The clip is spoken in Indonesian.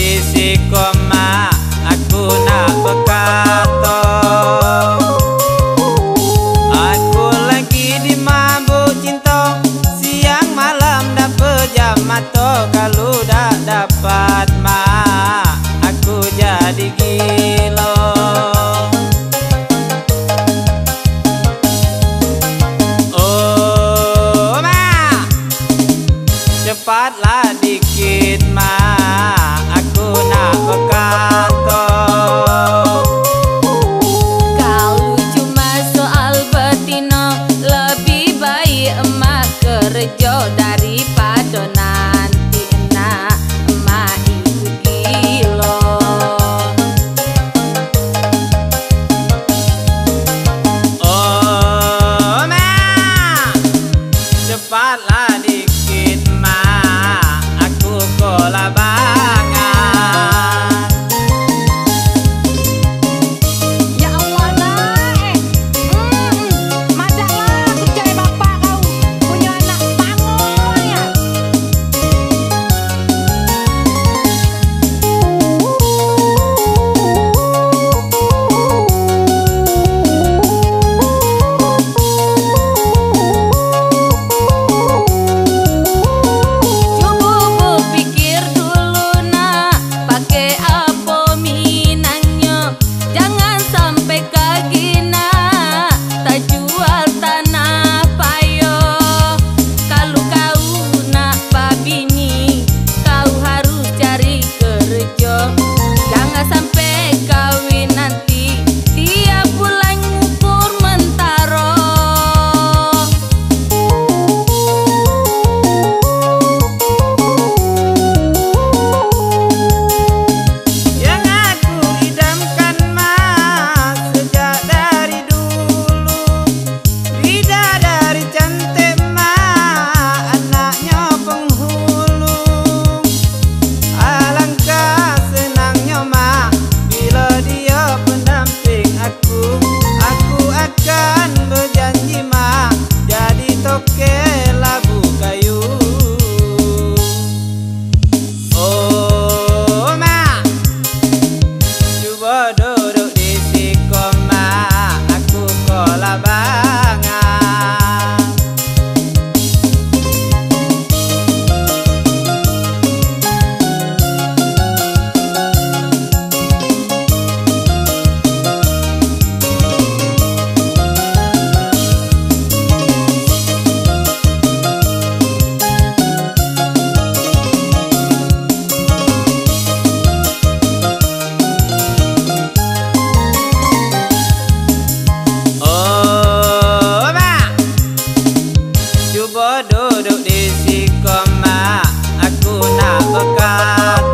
sisi koma aku nak berkata. Aku lagi di dimabuk cinta Siang malam dah pejam mata. Kalau dah dapat ma Aku jadi gila. Duduk di sikoma Aku nak bekas.